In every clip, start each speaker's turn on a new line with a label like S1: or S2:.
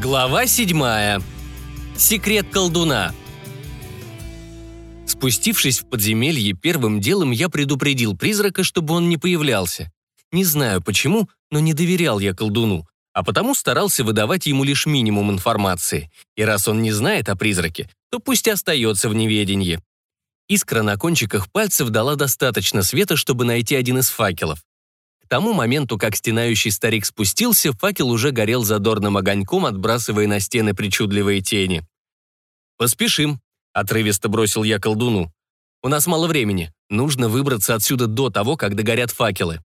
S1: Глава седьмая. Секрет колдуна. Спустившись в подземелье, первым делом я предупредил призрака, чтобы он не появлялся. Не знаю почему, но не доверял я колдуну, а потому старался выдавать ему лишь минимум информации. И раз он не знает о призраке, то пусть остается в неведении. Искра на кончиках пальцев дала достаточно света, чтобы найти один из факелов. Тому моменту, как стенающий старик спустился, факел уже горел задорным огоньком, отбрасывая на стены причудливые тени. «Поспешим», — отрывисто бросил я колдуну. «У нас мало времени. Нужно выбраться отсюда до того, как догорят факелы».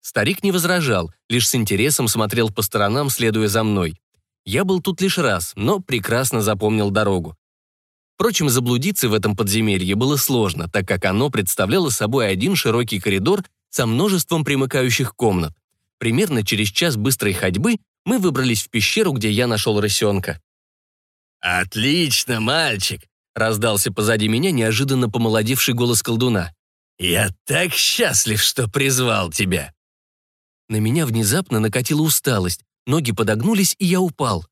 S1: Старик не возражал, лишь с интересом смотрел по сторонам, следуя за мной. Я был тут лишь раз, но прекрасно запомнил дорогу. Впрочем, заблудиться в этом подземелье было сложно, так как оно представляло собой один широкий коридор со множеством примыкающих комнат. Примерно через час быстрой ходьбы мы выбрались в пещеру, где я нашел рысенка.
S2: «Отлично, мальчик!» — раздался позади меня неожиданно помолодевший голос колдуна. «Я так счастлив, что призвал тебя!»
S1: На меня внезапно накатила усталость, ноги подогнулись, и я упал.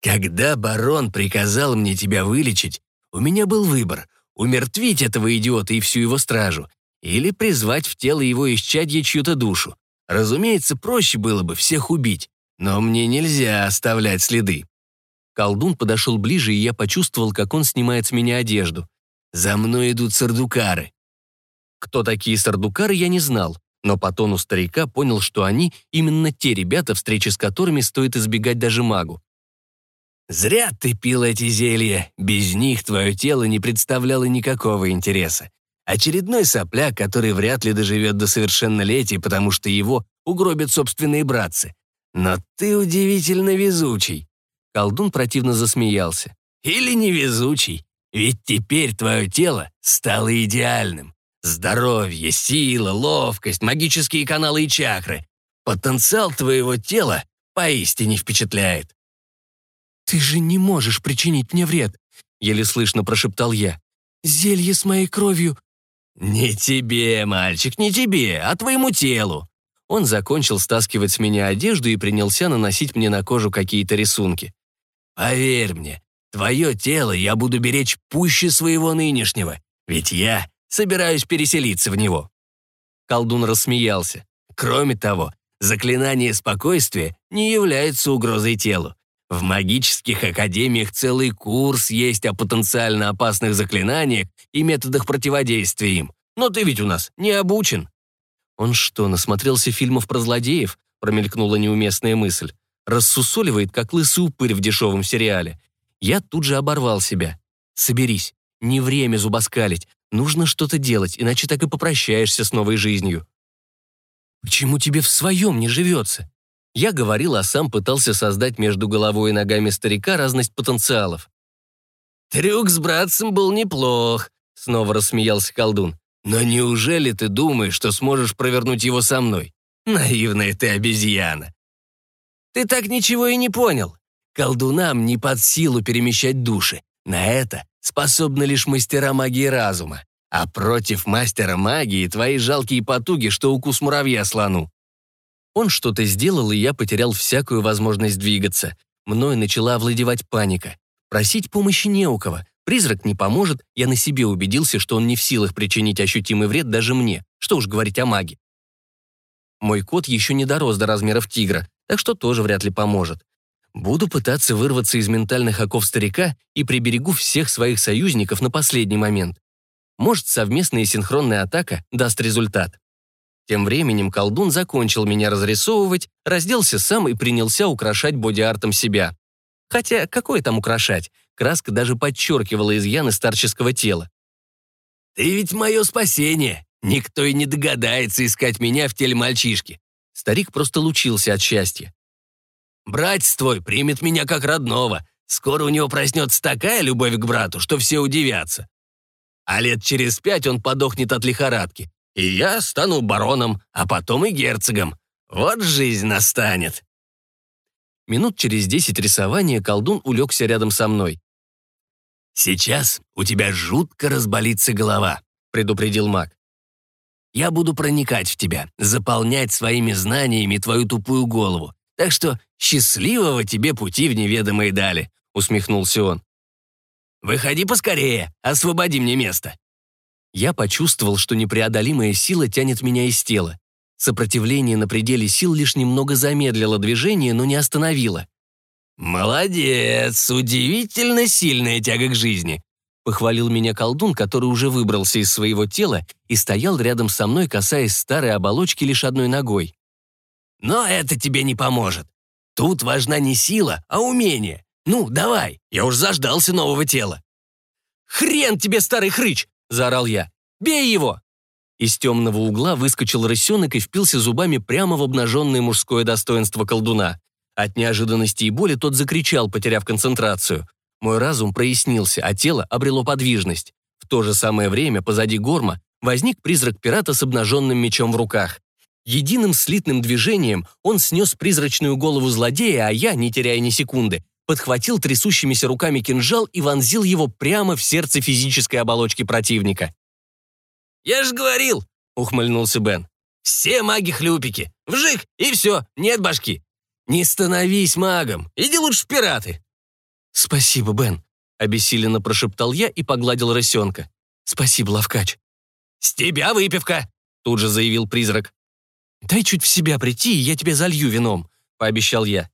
S2: «Когда барон приказал мне тебя вылечить, у меня был выбор — умертвить этого идиота и всю его стражу, или призвать в тело его исчадье чью-то душу. Разумеется, проще было бы всех убить, но мне нельзя оставлять следы.
S1: Колдун подошел ближе, и я почувствовал, как он снимает с меня одежду.
S2: «За мной идут сардукары».
S1: Кто такие сардукары, я не знал, но по тону старика понял, что они именно те ребята, встречи с которыми стоит избегать даже магу.
S2: «Зря ты пил эти зелья. Без них твое тело не представляло никакого интереса. Очередной сопляк, который вряд ли доживет до совершеннолетия, потому что его угробят собственные братцы. Но ты удивительно везучий.
S1: Колдун противно засмеялся.
S2: Или невезучий, ведь теперь твое тело стало идеальным. Здоровье, сила, ловкость, магические каналы и чакры. Потенциал твоего тела поистине впечатляет.
S1: «Ты же не можешь причинить мне вред», — еле слышно прошептал я. «Зелье с моей кровью
S2: «Не тебе, мальчик, не тебе, а твоему телу».
S1: Он закончил стаскивать с меня одежду и принялся наносить мне на кожу какие-то рисунки.
S2: «Поверь мне, твое тело я буду беречь пуще своего нынешнего, ведь я собираюсь переселиться в него».
S1: Колдун рассмеялся.
S2: «Кроме того, заклинание спокойствия не является угрозой телу. В магических академиях целый курс есть о потенциально опасных заклинаниях и методах противодействия им. Но ты ведь у нас не обучен».
S1: «Он что, насмотрелся фильмов про злодеев?» промелькнула неуместная мысль. Рассусоливает, как лысый упырь в дешевом сериале. Я тут же оборвал себя. «Соберись. Не время зубоскалить. Нужно что-то делать, иначе так и попрощаешься с новой жизнью». «Почему тебе в своем не живется?» Я говорил, а сам пытался создать между головой и ногами старика разность потенциалов.
S2: «Трюк с братцем был неплох», — снова рассмеялся колдун. «Но неужели ты думаешь, что сможешь провернуть его со мной? Наивная ты обезьяна». «Ты так ничего и не понял. Колдунам не под силу перемещать души. На это способны лишь мастера магии разума. А против мастера магии твои жалкие потуги, что укус муравья слону.
S1: Он что-то сделал, и я потерял всякую возможность двигаться. Мною начала овладевать паника. Просить помощи не у кого. Призрак не поможет, я на себе убедился, что он не в силах причинить ощутимый вред даже мне. Что уж говорить о маге. Мой кот еще не дорос до размеров тигра, так что тоже вряд ли поможет. Буду пытаться вырваться из ментальных оков старика и приберегу всех своих союзников на последний момент. Может, совместная синхронная атака даст результат. Тем временем колдун закончил меня разрисовывать, разделся сам и принялся украшать боди-артом себя. Хотя, какое там украшать? Краска даже подчеркивала изъяны старческого тела.
S2: «Ты ведь мое спасение! Никто и не догадается искать меня в теле мальчишки!»
S1: Старик просто лучился от счастья.
S2: «Братец твой примет меня как родного. Скоро у него проснется такая любовь к брату, что все удивятся. А лет через пять он подохнет от лихорадки, и я стану бароном, а потом и герцогом. Вот жизнь настанет».
S1: Минут через десять рисования колдун улегся рядом со мной.
S2: «Сейчас у тебя жутко разболится голова», — предупредил маг. «Я буду проникать в тебя, заполнять своими знаниями твою тупую голову. Так что счастливого тебе пути в неведомые дали», — усмехнулся он. «Выходи поскорее, освободи мне место».
S1: Я почувствовал, что непреодолимая сила тянет меня из тела. Сопротивление на пределе сил лишь немного замедлило движение, но не остановило.
S2: «Молодец! Удивительно сильная тяга к жизни!»
S1: Похвалил меня колдун, который уже выбрался из своего тела и стоял рядом со мной, касаясь старой оболочки лишь одной ногой.
S2: «Но это тебе не поможет. Тут важна не сила, а умение. Ну, давай, я уж заждался нового тела».
S1: «Хрен тебе, старый хрыч!» — заорал я. «Бей его!» Из темного угла выскочил рысенок и впился зубами прямо в обнаженное мужское достоинство колдуна. От неожиданности и боли тот закричал, потеряв концентрацию. Мой разум прояснился, а тело обрело подвижность. В то же самое время позади горма возник призрак пирата с обнаженным мечом в руках. Единым слитным движением он снес призрачную голову злодея, а я, не теряя ни секунды, подхватил трясущимися руками кинжал и вонзил его прямо в сердце физической оболочки противника.
S2: «Я же говорил!» — ухмыльнулся Бен. «Все маги-хлюпики! Вжик, и все, нет башки! Не становись магом, иди лучше в пираты!»
S1: «Спасибо, Бен», — обессиленно прошептал я и погладил рысенка. «Спасибо, Лавкач».
S2: «С тебя выпивка», — тут же заявил призрак.
S1: «Дай чуть в себя прийти, и я тебя залью вином», — пообещал я.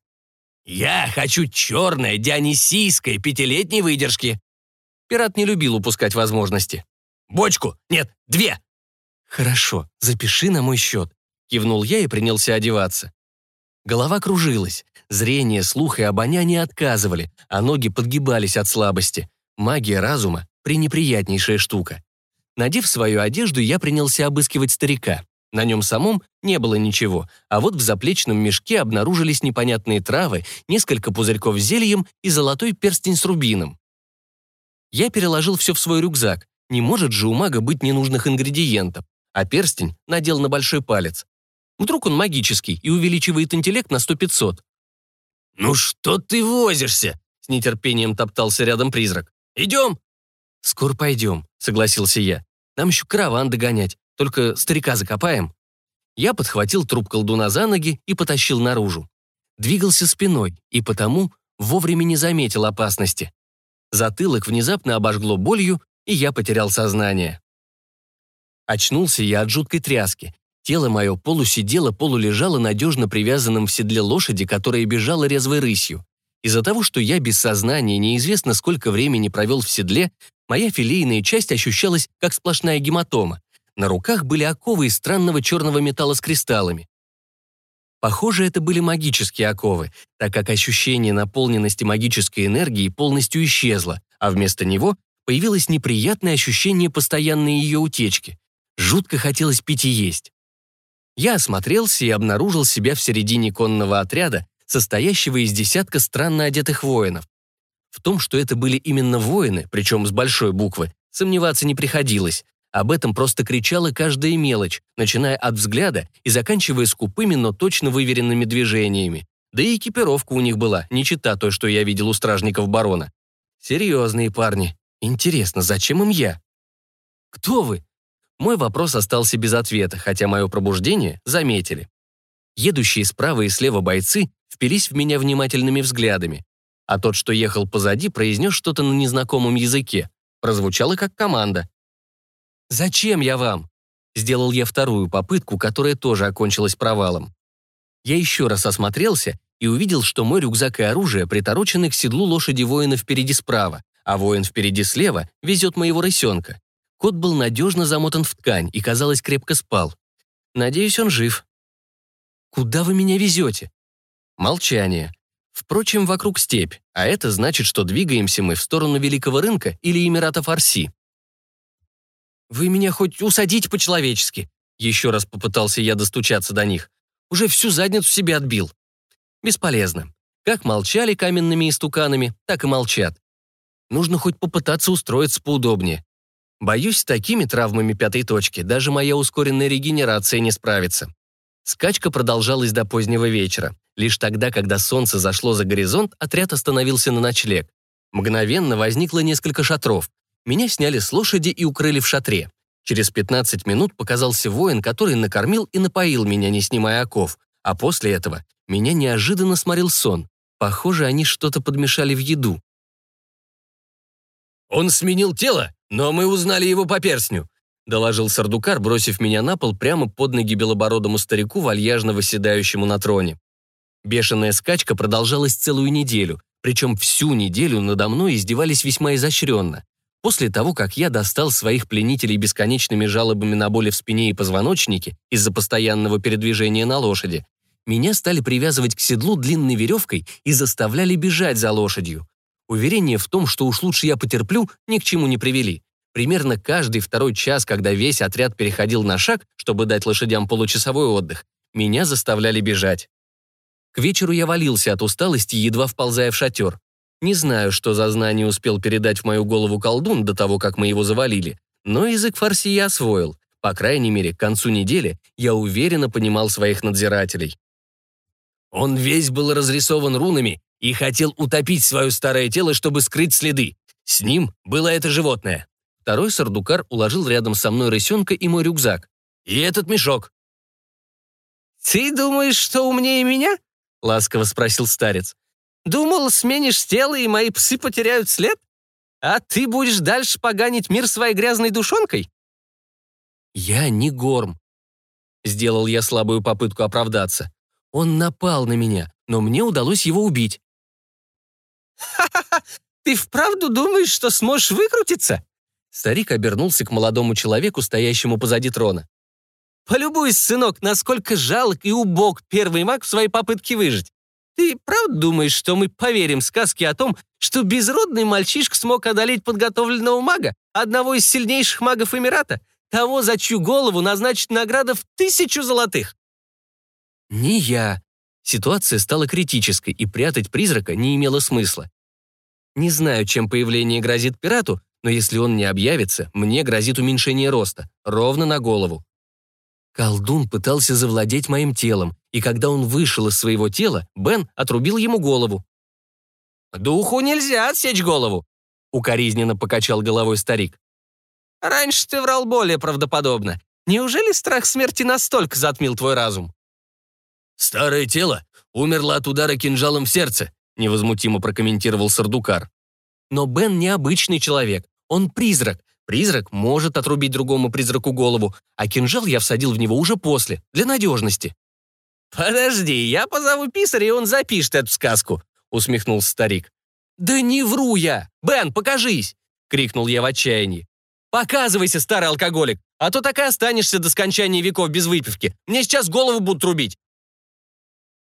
S2: «Я хочу черное, дионисийское, пятилетней выдержки».
S1: Пират не любил упускать возможности.
S2: Бочку! Нет, две!»
S1: «Хорошо, запиши на мой счет», — кивнул я и принялся одеваться. Голова кружилась, зрение, слух и обоняние отказывали, а ноги подгибались от слабости. Магия разума — пренеприятнейшая штука. Надев свою одежду, я принялся обыскивать старика. На нем самом не было ничего, а вот в заплечном мешке обнаружились непонятные травы, несколько пузырьков с зельем и золотой перстень с рубином. Я переложил все в свой рюкзак, не может же у мага быть ненужных ингредиентов, а перстень надел на большой палец. Вдруг он магический и увеличивает интеллект на 100-500.
S2: «Ну что ты возишься?» — с нетерпением топтался рядом призрак. «Идем!»
S1: «Скоро пойдем», — согласился я. «Нам еще караван догонять, только старика закопаем». Я подхватил труп колдуна за ноги и потащил наружу. Двигался спиной, и потому вовремя не заметил опасности. Затылок внезапно обожгло болью, и я потерял сознание. Очнулся я от жуткой тряски. Тело мое полусидело, полулежало надежно привязанным в седле лошади, которая бежала резвой рысью. Из-за того, что я без сознания неизвестно сколько времени провел в седле, моя филейная часть ощущалась как сплошная гематома. На руках были оковы из странного черного металла с кристаллами. Похоже, это были магические оковы, так как ощущение наполненности магической энергии полностью исчезло, а вместо него появилось неприятное ощущение постоянной ее утечки. Жутко хотелось пить и есть. Я осмотрелся и обнаружил себя в середине конного отряда, состоящего из десятка странно одетых воинов. В том, что это были именно воины, причем с большой буквы, сомневаться не приходилось. Об этом просто кричала каждая мелочь, начиная от взгляда и заканчивая скупыми, но точно выверенными движениями. Да и экипировка у них была, не чита той, что я видел у стражников барона. Серьезные парни. Интересно, зачем им я? Кто вы? Мой вопрос остался без ответа, хотя мое пробуждение заметили. Едущие справа и слева бойцы впились в меня внимательными взглядами, а тот, что ехал позади, произнес что-то на незнакомом языке. Прозвучало как команда. «Зачем я вам?» Сделал я вторую попытку, которая тоже окончилась провалом. Я еще раз осмотрелся и увидел, что мой рюкзак и оружие приторочены к седлу лошади воина впереди справа, а воин впереди слева везет моего рысенка. Кот был надежно замотан в ткань и, казалось, крепко спал. Надеюсь, он жив. «Куда вы меня везете?» Молчание. Впрочем, вокруг степь, а это значит, что двигаемся мы в сторону Великого рынка или Эмирата Фарси. «Вы меня хоть усадите по-человечески?» Еще раз попытался я достучаться до них. Уже всю задницу себе отбил. Бесполезно. Как молчали каменными истуканами, так и молчат. Нужно хоть попытаться устроиться поудобнее. Боюсь, с такими травмами пятой точки даже моя ускоренная регенерация не справится. Скачка продолжалась до позднего вечера. Лишь тогда, когда солнце зашло за горизонт, отряд остановился на ночлег. Мгновенно возникло несколько шатров. Меня сняли с лошади и укрыли в шатре. Через 15 минут показался воин, который накормил и напоил меня, не снимая оков, а после этого меня неожиданно сморил сон. Похоже, они что-то подмешали в еду.
S2: «Он сменил тело, но мы узнали его по перстню», доложил Сардукар, бросив меня на пол прямо под ноги белобородому старику, вальяжно восседающему на троне. Бешеная скачка продолжалась целую неделю, причем всю неделю надо мной издевались весьма изощренно. После того, как я достал своих пленителей бесконечными жалобами на боли в спине и позвоночнике из-за постоянного передвижения на лошади, меня стали привязывать к седлу длинной веревкой и заставляли бежать за лошадью. Уверение в том, что уж лучше я потерплю, ни к чему не привели. Примерно каждый второй час, когда весь отряд переходил на шаг, чтобы дать лошадям получасовой отдых, меня заставляли бежать. К вечеру я валился от усталости, едва вползая в шатер. Не знаю, что за знание успел передать в мою голову колдун до того, как мы его завалили, но язык фарси я освоил. По крайней мере, к концу недели я уверенно понимал своих надзирателей. Он весь был разрисован рунами и хотел утопить свое старое тело, чтобы скрыть следы. С ним было это животное. Второй сардукар уложил рядом со мной рысенка и мой рюкзак. И этот мешок.
S3: «Ты думаешь, что умнее меня?» — ласково спросил старец. Думал, сменишь тело, и мои псы потеряют след? А ты будешь дальше поганить мир своей грязной душонкой?»
S1: «Я не Горм», — сделал я слабую попытку оправдаться. «Он напал на меня, но мне удалось его убить».
S3: «Ха-ха-ха! Ты вправду думаешь, что сможешь выкрутиться?»
S1: Старик обернулся к молодому человеку, стоящему позади трона.
S3: «Полюбуйся, сынок, насколько жалок и убог первый маг в своей попытке выжить. Ты правда думаешь, что мы поверим сказке о том, что безродный мальчишка смог одолеть подготовленного мага, одного из сильнейших магов Эмирата, того, за чью голову назначит награда в тысячу золотых?»
S1: «Не я». Ситуация стала критической, и прятать призрака не имело смысла. Не знаю, чем появление грозит пирату, но если он не объявится, мне грозит уменьшение роста, ровно на голову. Колдун пытался завладеть моим телом, и когда он вышел из своего тела, Бен отрубил ему голову.
S3: «Духу нельзя отсечь голову», — укоризненно покачал головой старик. «Раньше ты врал более правдоподобно. Неужели страх смерти настолько затмил твой разум?»
S2: «Старое тело умерло от удара кинжалом в сердце», — невозмутимо прокомментировал Сардукар.
S1: «Но Бен необычный человек. Он призрак, Призрак может отрубить другому призраку голову, а кинжал я всадил в него уже после, для надежности.
S3: «Подожди, я позову писаря, и он запишет эту сказку», — усмехнулся старик.
S1: «Да не вру я! Бен, покажись!» — крикнул я в отчаянии. «Показывайся, старый алкоголик, а то так и останешься до скончания веков без выпивки. Мне сейчас голову будут рубить».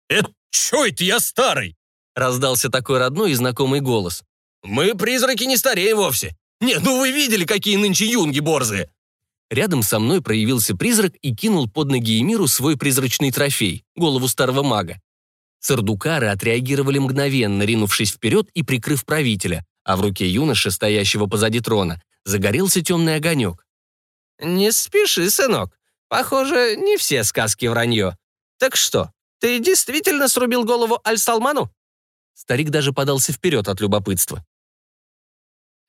S2: «Это чё это я старый?»
S1: — раздался такой родной и знакомый голос.
S2: «Мы, призраки, не стареем вовсе. «Нет, ну вы видели, какие нынче юнги борзые!»
S1: Рядом со мной проявился призрак и кинул под ноги Эмиру свой призрачный трофей — голову старого мага. Сардукары отреагировали мгновенно, ринувшись вперед и прикрыв правителя, а в руке юноши, стоящего позади трона, загорелся темный огонек.
S3: «Не спеши, сынок. Похоже, не все сказки вранье. Так что, ты действительно срубил голову Аль-Салману?»
S1: Старик даже подался вперед от любопытства.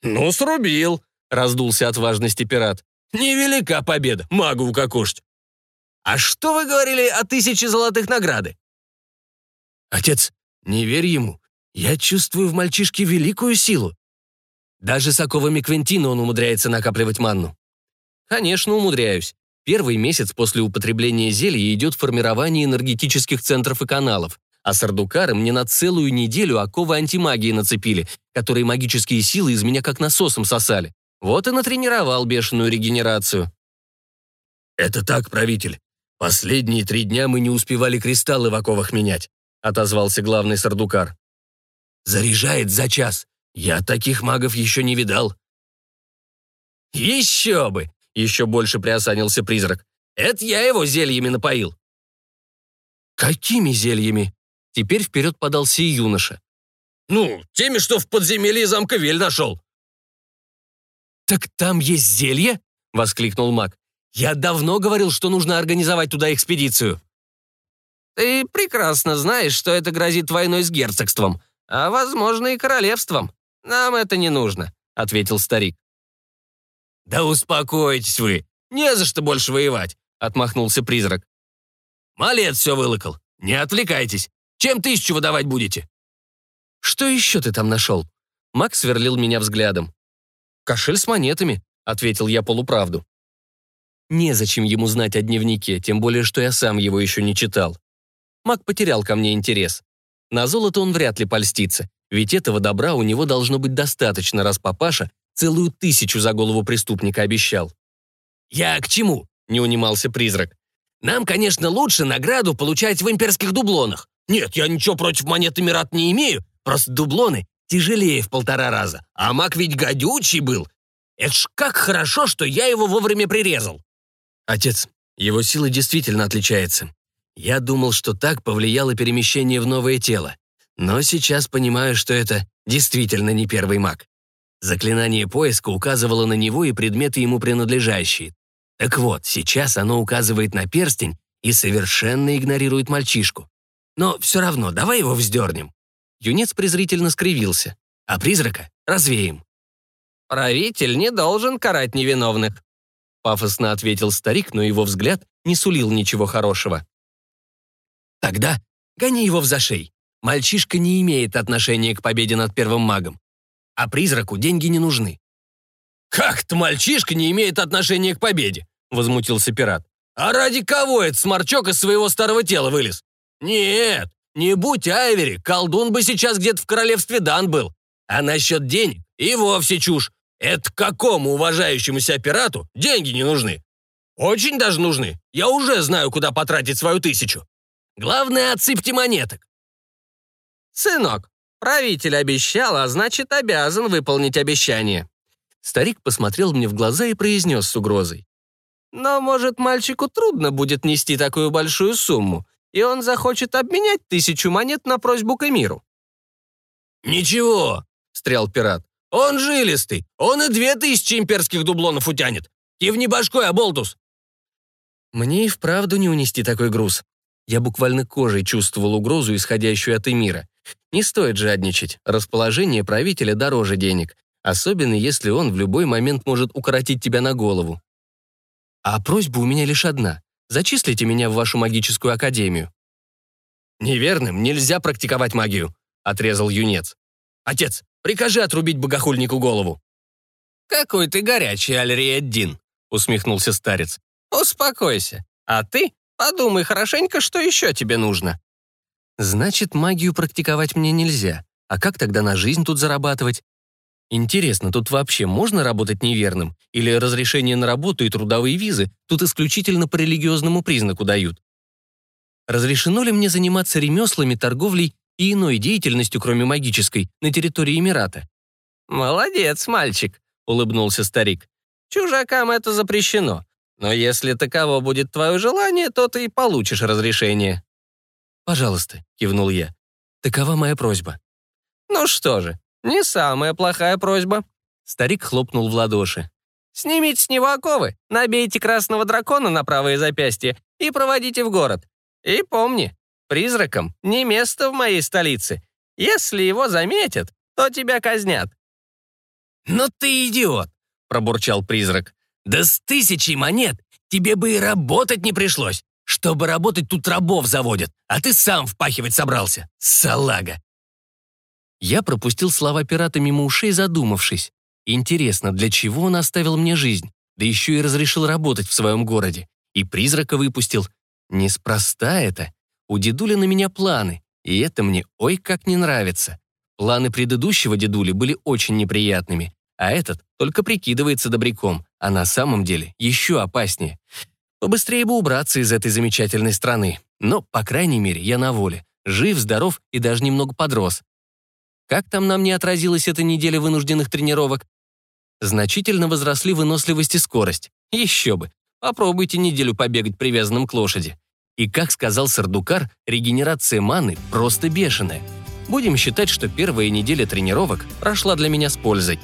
S2: «Ну, срубил», — раздулся от важности пират. «Невелика победа, магу укокошить». «А что вы говорили о тысяче золотых награды?»
S1: «Отец, не верь ему. Я чувствую в мальчишке великую силу. Даже с оковами Квентина он умудряется накапливать манну». «Конечно, умудряюсь. Первый месяц после употребления зелья идет формирование энергетических центров и каналов а сардукары мне на целую неделю оковы антимагии нацепили, которые магические силы из меня как насосом сосали. Вот и натренировал бешеную регенерацию.
S2: «Это так, правитель. Последние три дня мы не успевали кристаллы в оковах менять», отозвался главный сардукар. «Заряжает за час. Я таких магов еще не видал».
S1: «Еще бы!» — еще больше приосанился призрак. «Это я его зельями напоил».
S2: «Какими зельями?»
S1: Теперь вперед подался и юноша.
S2: «Ну, теми, что в подземелье замка Вель нашел».
S1: «Так там есть зелье?» — воскликнул маг. «Я давно говорил, что нужно организовать туда экспедицию».
S3: «Ты прекрасно знаешь, что это грозит войной с герцогством, а, возможно, и королевством. Нам это не нужно», — ответил старик.
S2: «Да успокойтесь вы, не за что больше воевать», — отмахнулся призрак. «Малец все вылокал. Не отвлекайтесь. Чем тысячу выдавать будете?»
S1: «Что еще ты там нашел?» Макс сверлил меня взглядом. «Кошель с монетами», — ответил я полуправду. Незачем ему знать о дневнике, тем более, что я сам его еще не читал. Мак потерял ко мне интерес. На золото он вряд ли польстится, ведь этого добра у него должно быть достаточно, раз папаша целую тысячу за голову преступника обещал.
S2: «Я к чему?» — не унимался призрак. «Нам, конечно, лучше награду получать в имперских дублонах. Нет, я ничего против монет Эмират не имею, просто дублоны тяжелее в полтора раза. А маг ведь гадючий был. Это ж как хорошо, что я его вовремя прирезал».
S1: «Отец, его сила действительно отличается. Я думал, что так повлияло перемещение в новое тело. Но сейчас понимаю, что это действительно не первый маг. Заклинание поиска указывало на него и предметы ему принадлежащие. Так вот, сейчас оно указывает на перстень и совершенно игнорирует мальчишку. Но все равно, давай его вздернем. Юнец презрительно скривился. А призрака развеем.
S3: «Правитель не должен карать невиновных», пафосно ответил старик, но его взгляд не сулил ничего хорошего.
S2: «Тогда гони его в зашей. Мальчишка не имеет отношения к победе над первым магом. А призраку деньги не нужны». «Как-то мальчишка не имеет отношения к победе?» — возмутился пират. «А ради кого этот сморчок из своего старого тела вылез? Нет, не будь Айвери, колдун бы сейчас где-то в королевстве Дан был. А насчет денег и вовсе чушь. Это какому уважающемуся пирату деньги не нужны? Очень даже нужны. Я уже знаю, куда потратить свою тысячу. Главное, отсыпьте монеток.
S3: Сынок, правитель обещал, а значит, обязан выполнить обещание.
S1: Старик посмотрел мне в глаза и произнес с угрозой.
S3: Но, может, мальчику трудно будет нести такую большую сумму, и он захочет обменять тысячу монет на просьбу к эмиру.
S2: «Ничего», — встрял пират. Он жилистый, он и две тысячи имперских дублонов утянет. Кивни башкой, Аболтус!»
S1: Мне и вправду не унести такой груз. Я буквально кожей чувствовал угрозу, исходящую от Эмира. Не стоит жадничать, расположение правителя дороже денег, особенно если он в любой момент может укоротить тебя на голову. А просьба у меня лишь одна. Зачислите меня в вашу магическую академию.
S2: «Неверным нельзя практиковать магию», — отрезал юнец. «Отец, Прикажи отрубить богохульнику голову».
S3: «Какой ты горячий, Альриэддин», — усмехнулся старец. «Успокойся. А ты подумай хорошенько, что еще тебе нужно».
S1: «Значит, магию практиковать мне нельзя. А как тогда на жизнь тут зарабатывать? Интересно, тут вообще можно работать неверным? Или разрешение на работу и трудовые визы тут исключительно по религиозному признаку дают? Разрешено ли мне заниматься ремеслами, торговлей и иной деятельностью, кроме магической, на территории Эмирата.
S3: «Молодец, мальчик», — улыбнулся старик. «Чужакам это запрещено, но если таково будет твое желание, то ты и получишь разрешение».
S1: «Пожалуйста», — кивнул я. «Такова моя просьба».
S3: «Ну что же, не самая плохая просьба».
S1: Старик хлопнул в ладоши.
S3: «Снимите с него оковы, набейте красного дракона на правое запястье и проводите в город. И помни, Призракам не место в моей столице. Если его заметят, то тебя казнят».
S2: «Но ты идиот!» — пробурчал призрак. «Да с тысячей монет тебе бы и работать не пришлось. Чтобы работать, тут рабов заводят, а ты сам впахивать собрался. Салага!»
S1: Я пропустил слова пирата мимо ушей, задумавшись. Интересно, для чего он оставил мне жизнь? Да еще и разрешил работать в своем городе. И призрака выпустил. Неспроста это. У дедули на меня планы, и это мне ой как не нравится. Планы предыдущего дедули были очень неприятными, а этот только прикидывается добряком, а на самом деле еще опаснее. Побыстрее бы убраться из этой замечательной страны. Но, по крайней мере, я на воле. Жив, здоров и даже немного подрос. Как там нам не отразилась эта неделя вынужденных тренировок? Значительно возросли выносливость и скорость. Еще бы. Попробуйте неделю побегать привязанным к лошади. И, как сказал Сардукар, регенерация маны просто бешеная. Будем считать, что первая неделя тренировок прошла для меня с пользой.